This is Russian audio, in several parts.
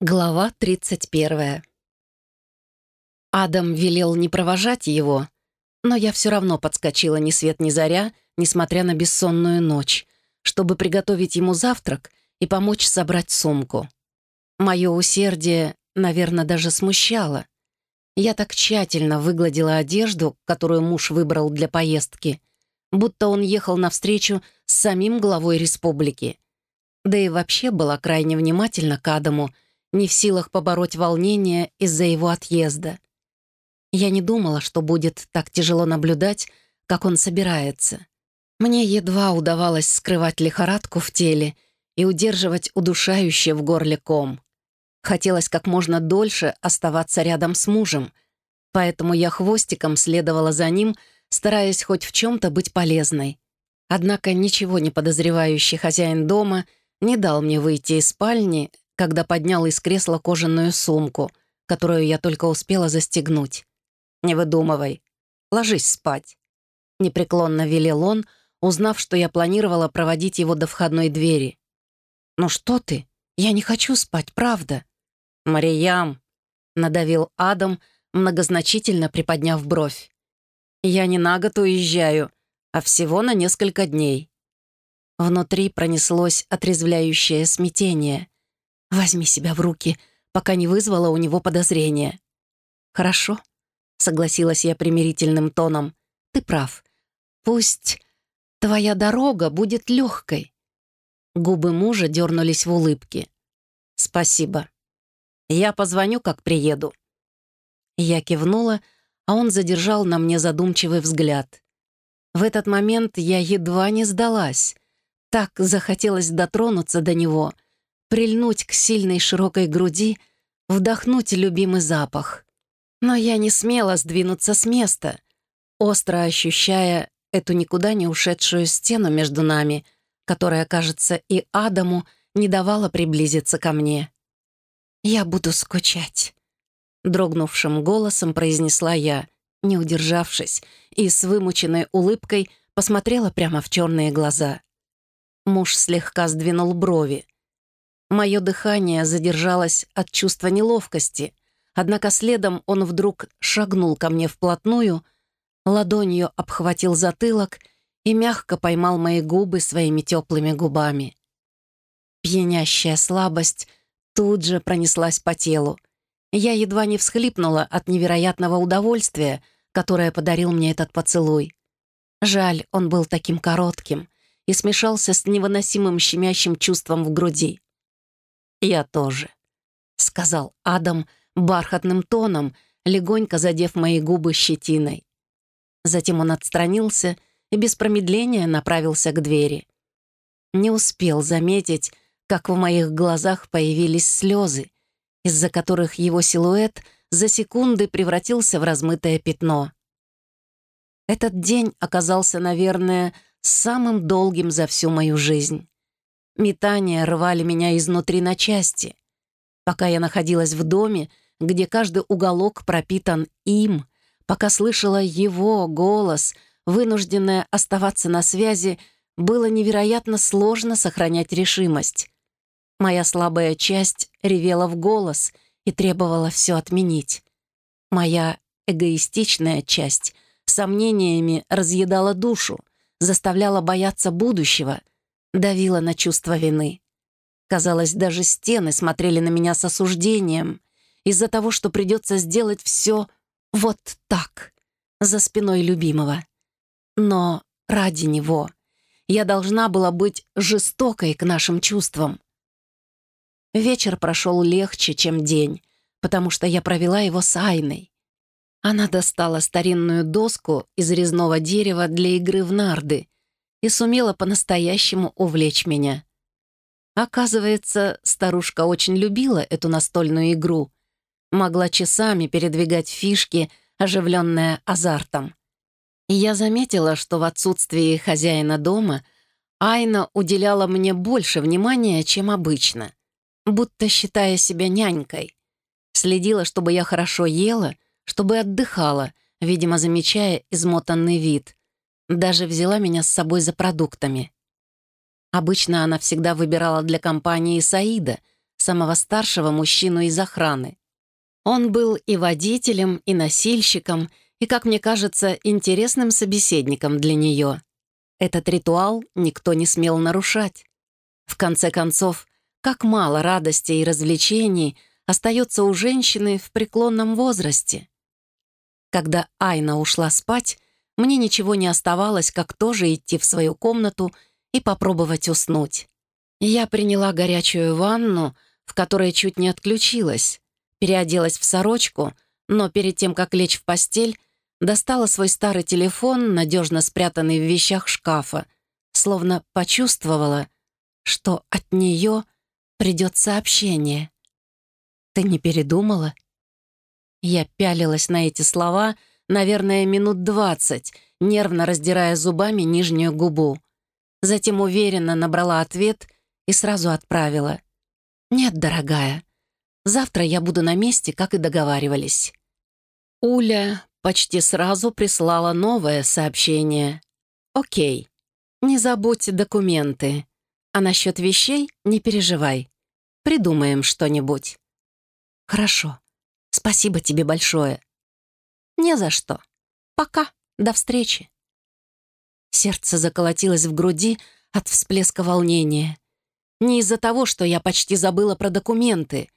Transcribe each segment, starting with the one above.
Глава 31. Адам велел не провожать его, но я все равно подскочила ни свет ни заря, несмотря на бессонную ночь, чтобы приготовить ему завтрак и помочь собрать сумку. Мое усердие, наверное, даже смущало. Я так тщательно выгладила одежду, которую муж выбрал для поездки, будто он ехал навстречу с самим главой республики. Да и вообще была крайне внимательна к Адаму, не в силах побороть волнение из-за его отъезда. Я не думала, что будет так тяжело наблюдать, как он собирается. Мне едва удавалось скрывать лихорадку в теле и удерживать удушающее в горле ком. Хотелось как можно дольше оставаться рядом с мужем, поэтому я хвостиком следовала за ним, стараясь хоть в чем-то быть полезной. Однако ничего не подозревающий хозяин дома не дал мне выйти из спальни когда поднял из кресла кожаную сумку, которую я только успела застегнуть. «Не выдумывай. Ложись спать», — непреклонно велел он, узнав, что я планировала проводить его до входной двери. «Ну что ты? Я не хочу спать, правда». «Мариям», — надавил Адам, многозначительно приподняв бровь. «Я не на год уезжаю, а всего на несколько дней». Внутри пронеслось отрезвляющее смятение — Возьми себя в руки, пока не вызвала у него подозрения. Хорошо, согласилась я примирительным тоном. Ты прав. Пусть твоя дорога будет легкой. Губы мужа дернулись в улыбке. Спасибо. Я позвоню, как приеду. Я кивнула, а он задержал на мне задумчивый взгляд. В этот момент я едва не сдалась. Так захотелось дотронуться до него — прильнуть к сильной широкой груди, вдохнуть любимый запах. Но я не смела сдвинуться с места, остро ощущая эту никуда не ушедшую стену между нами, которая, кажется, и Адаму не давала приблизиться ко мне. «Я буду скучать», — дрогнувшим голосом произнесла я, не удержавшись, и с вымученной улыбкой посмотрела прямо в черные глаза. Муж слегка сдвинул брови, Мое дыхание задержалось от чувства неловкости, однако следом он вдруг шагнул ко мне вплотную, ладонью обхватил затылок и мягко поймал мои губы своими теплыми губами. Пьянящая слабость тут же пронеслась по телу. Я едва не всхлипнула от невероятного удовольствия, которое подарил мне этот поцелуй. Жаль, он был таким коротким и смешался с невыносимым щемящим чувством в груди. «Я тоже», — сказал Адам бархатным тоном, легонько задев мои губы щетиной. Затем он отстранился и без промедления направился к двери. Не успел заметить, как в моих глазах появились слезы, из-за которых его силуэт за секунды превратился в размытое пятно. Этот день оказался, наверное, самым долгим за всю мою жизнь. Метания рвали меня изнутри на части. Пока я находилась в доме, где каждый уголок пропитан им, пока слышала его голос, вынужденная оставаться на связи, было невероятно сложно сохранять решимость. Моя слабая часть ревела в голос и требовала все отменить. Моя эгоистичная часть сомнениями разъедала душу, заставляла бояться будущего — давила на чувство вины. Казалось, даже стены смотрели на меня с осуждением из-за того, что придется сделать все вот так, за спиной любимого. Но ради него я должна была быть жестокой к нашим чувствам. Вечер прошел легче, чем день, потому что я провела его с Айной. Она достала старинную доску из резного дерева для игры в нарды и сумела по-настоящему увлечь меня. Оказывается, старушка очень любила эту настольную игру, могла часами передвигать фишки, оживленная азартом. Я заметила, что в отсутствии хозяина дома Айна уделяла мне больше внимания, чем обычно, будто считая себя нянькой. Следила, чтобы я хорошо ела, чтобы отдыхала, видимо, замечая измотанный вид. Даже взяла меня с собой за продуктами. Обычно она всегда выбирала для компании Саида, самого старшего мужчину из охраны. Он был и водителем, и носильщиком, и, как мне кажется, интересным собеседником для нее. Этот ритуал никто не смел нарушать. В конце концов, как мало радости и развлечений остается у женщины в преклонном возрасте. Когда Айна ушла спать, мне ничего не оставалось, как тоже идти в свою комнату и попробовать уснуть. Я приняла горячую ванну, в которой чуть не отключилась, переоделась в сорочку, но перед тем, как лечь в постель, достала свой старый телефон, надежно спрятанный в вещах шкафа, словно почувствовала, что от нее придет сообщение. «Ты не передумала?» Я пялилась на эти слова, наверное, минут двадцать, нервно раздирая зубами нижнюю губу. Затем уверенно набрала ответ и сразу отправила. «Нет, дорогая, завтра я буду на месте, как и договаривались». Уля почти сразу прислала новое сообщение. «Окей, не забудь документы. А насчет вещей не переживай. Придумаем что-нибудь». «Хорошо. Спасибо тебе большое». «Не за что. Пока. До встречи». Сердце заколотилось в груди от всплеска волнения. Не из-за того, что я почти забыла про документы.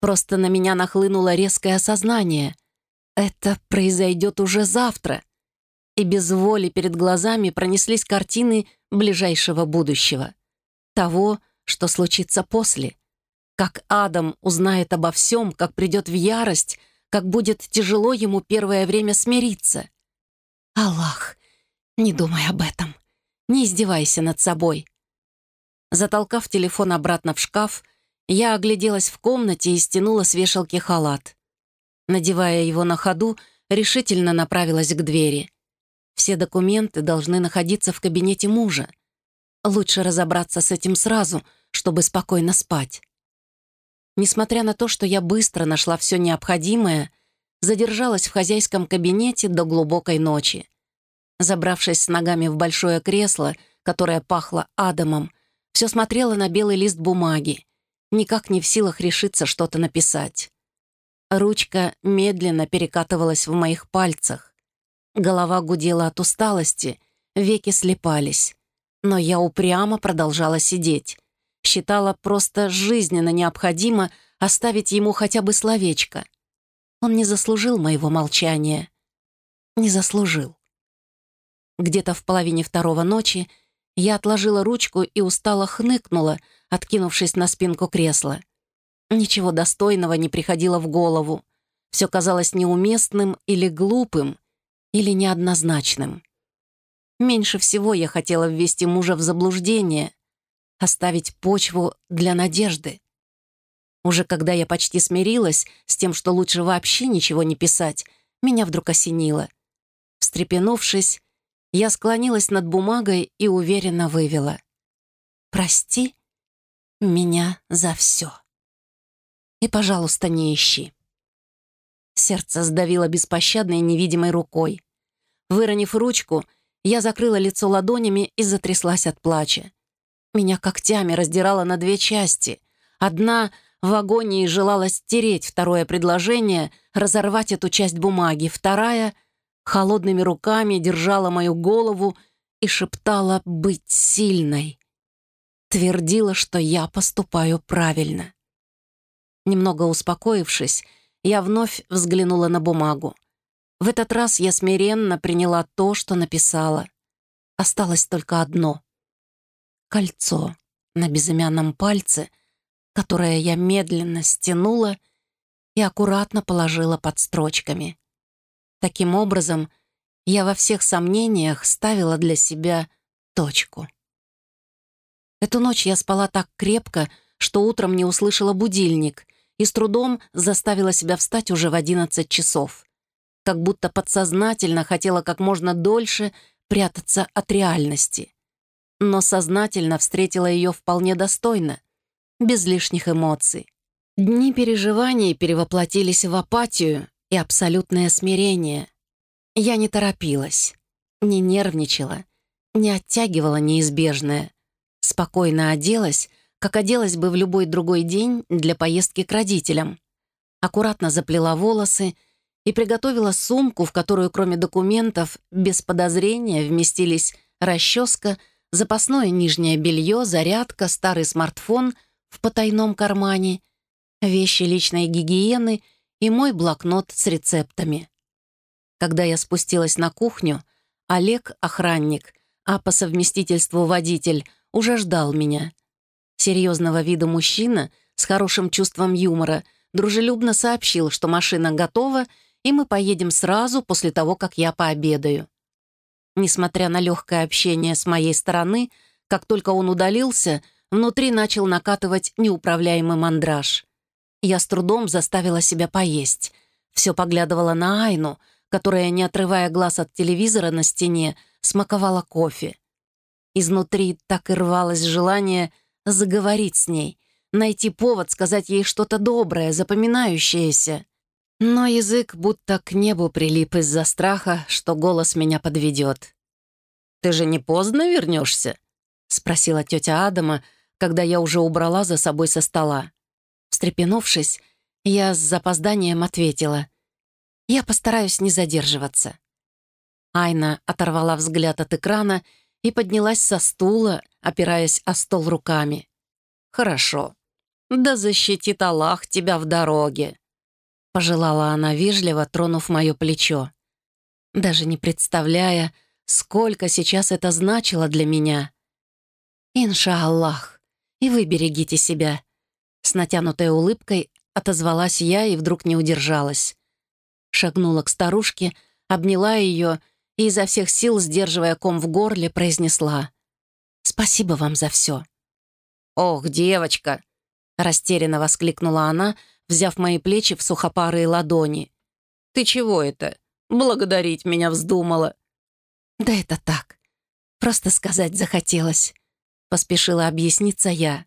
Просто на меня нахлынуло резкое осознание. Это произойдет уже завтра. И без воли перед глазами пронеслись картины ближайшего будущего. Того, что случится после. Как Адам узнает обо всем, как придет в ярость, как будет тяжело ему первое время смириться. Аллах, не думай об этом. Не издевайся над собой. Затолкав телефон обратно в шкаф, я огляделась в комнате и стянула с вешалки халат. Надевая его на ходу, решительно направилась к двери. Все документы должны находиться в кабинете мужа. Лучше разобраться с этим сразу, чтобы спокойно спать. Несмотря на то, что я быстро нашла все необходимое, задержалась в хозяйском кабинете до глубокой ночи. Забравшись с ногами в большое кресло, которое пахло Адамом, все смотрела на белый лист бумаги, никак не в силах решиться что-то написать. Ручка медленно перекатывалась в моих пальцах. Голова гудела от усталости, веки слепались. Но я упрямо продолжала сидеть. Считала просто жизненно необходимо оставить ему хотя бы словечко. Он не заслужил моего молчания. Не заслужил. Где-то в половине второго ночи я отложила ручку и устало хныкнула, откинувшись на спинку кресла. Ничего достойного не приходило в голову. Все казалось неуместным или глупым, или неоднозначным. Меньше всего я хотела ввести мужа в заблуждение, оставить почву для надежды. Уже когда я почти смирилась с тем, что лучше вообще ничего не писать, меня вдруг осенило. Встрепенувшись, я склонилась над бумагой и уверенно вывела. «Прости меня за все. И, пожалуйста, не ищи». Сердце сдавило беспощадной невидимой рукой. Выронив ручку, я закрыла лицо ладонями и затряслась от плача. Меня когтями раздирало на две части. Одна в агонии желала стереть второе предложение, разорвать эту часть бумаги. Вторая холодными руками держала мою голову и шептала «быть сильной». Твердила, что я поступаю правильно. Немного успокоившись, я вновь взглянула на бумагу. В этот раз я смиренно приняла то, что написала. Осталось только одно — кольцо на безымянном пальце, которое я медленно стянула и аккуратно положила под строчками. Таким образом, я во всех сомнениях ставила для себя точку. Эту ночь я спала так крепко, что утром не услышала будильник и с трудом заставила себя встать уже в одиннадцать часов. Как будто подсознательно хотела как можно дольше прятаться от реальности. Но сознательно встретила ее вполне достойно, без лишних эмоций. Дни переживаний перевоплотились в апатию и абсолютное смирение. Я не торопилась, не нервничала, не оттягивала неизбежное. Спокойно оделась, как оделась бы в любой другой день для поездки к родителям. Аккуратно заплела волосы и приготовила сумку, в которую, кроме документов, без подозрения вместились расческа, запасное нижнее белье, зарядка, старый смартфон в потайном кармане, вещи личной гигиены и мой блокнот с рецептами. Когда я спустилась на кухню, Олег, охранник, а по совместительству водитель, уже ждал меня. Серьезного вида мужчина с хорошим чувством юмора дружелюбно сообщил, что машина готова, и мы поедем сразу после того, как я пообедаю. Несмотря на легкое общение с моей стороны, как только он удалился, внутри начал накатывать неуправляемый мандраж. Я с трудом заставила себя поесть. Все поглядывала на Айну, которая, не отрывая глаз от телевизора на стене, смаковала кофе. Изнутри так и рвалось желание заговорить с ней, найти повод сказать ей что-то доброе, запоминающееся. Но язык будто к небу прилип из-за страха, что голос меня подведет. «Ты же не поздно вернешься? спросила тетя Адама, когда я уже убрала за собой со стола. Встрепенувшись, я с запозданием ответила. «Я постараюсь не задерживаться». Айна оторвала взгляд от экрана и поднялась со стула, опираясь о стол руками. «Хорошо. Да защитит Аллах тебя в дороге», — пожелала она вежливо, тронув мое плечо. Даже не представляя, сколько сейчас это значило для меня. «Иншаллах, и вы берегите себя», — с натянутой улыбкой отозвалась я и вдруг не удержалась. Шагнула к старушке, обняла ее и изо всех сил, сдерживая ком в горле, произнесла «Спасибо вам за все». «Ох, девочка!» — растерянно воскликнула она, взяв мои плечи в сухопарые ладони. «Ты чего это? Благодарить меня вздумала?» «Да это так. Просто сказать захотелось», — поспешила объясниться я.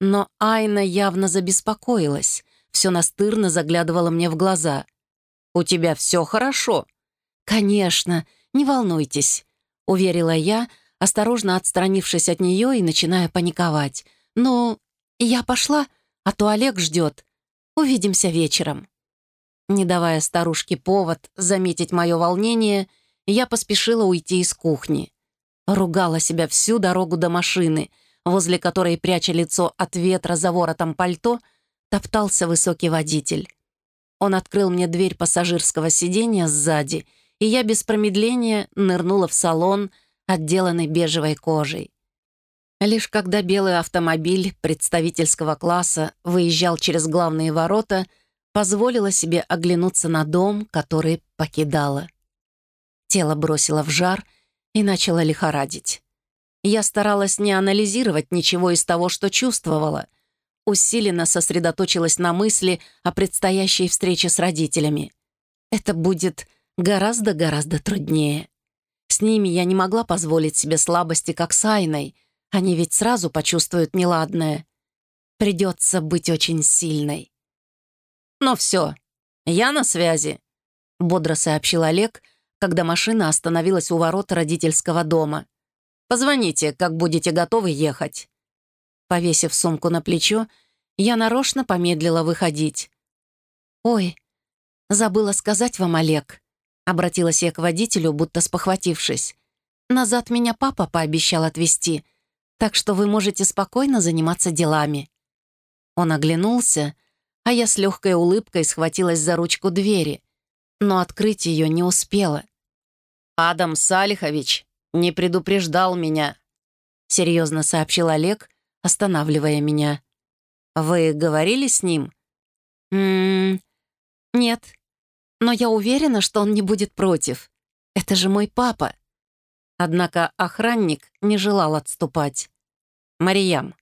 Но Айна явно забеспокоилась, все настырно заглядывала мне в глаза. «У тебя все хорошо?» «Конечно, не волнуйтесь», — уверила я, осторожно отстранившись от нее и начиная паниковать. «Ну, я пошла, а то Олег ждет. Увидимся вечером». Не давая старушке повод заметить мое волнение, я поспешила уйти из кухни. Ругала себя всю дорогу до машины, возле которой, пряча лицо от ветра за воротом пальто, топтался высокий водитель. Он открыл мне дверь пассажирского сиденья сзади, и я без промедления нырнула в салон, отделанный бежевой кожей. Лишь когда белый автомобиль представительского класса выезжал через главные ворота, позволила себе оглянуться на дом, который покидала. Тело бросило в жар и начало лихорадить. Я старалась не анализировать ничего из того, что чувствовала. Усиленно сосредоточилась на мысли о предстоящей встрече с родителями. Это будет гораздо-гораздо труднее. С ними я не могла позволить себе слабости, как с Айной — они ведь сразу почувствуют неладное. Придется быть очень сильной. «Ну все, я на связи», — бодро сообщил Олег, когда машина остановилась у ворот родительского дома. «Позвоните, как будете готовы ехать». Повесив сумку на плечо, я нарочно помедлила выходить. «Ой, забыла сказать вам, Олег», — обратилась я к водителю, будто спохватившись. «Назад меня папа пообещал отвезти, так что вы можете спокойно заниматься делами». Он оглянулся, а я с легкой улыбкой схватилась за ручку двери, но открыть ее не успела. «Адам Салихович не предупреждал меня», — серьезно сообщил Олег, останавливая меня. «Вы говорили с ним?» «М-м, нет, но я уверена, что он не будет против. Это же мой папа». Однако охранник не желал отступать. «Мариям,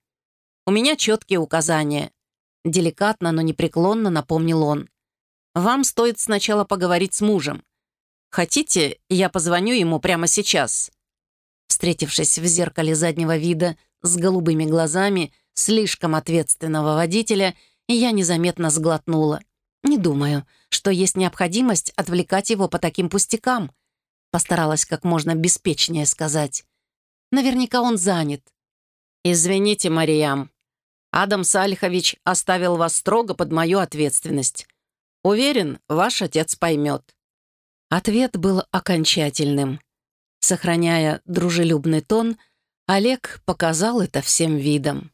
у меня четкие указания», — деликатно, но непреклонно напомнил он. «Вам стоит сначала поговорить с мужем. Хотите, я позвоню ему прямо сейчас?» Встретившись в зеркале заднего вида с голубыми глазами слишком ответственного водителя, я незаметно сглотнула. «Не думаю, что есть необходимость отвлекать его по таким пустякам», Постаралась как можно беспечнее сказать. Наверняка он занят. «Извините, Мариям, Адам Салихович оставил вас строго под мою ответственность. Уверен, ваш отец поймет». Ответ был окончательным. Сохраняя дружелюбный тон, Олег показал это всем видом.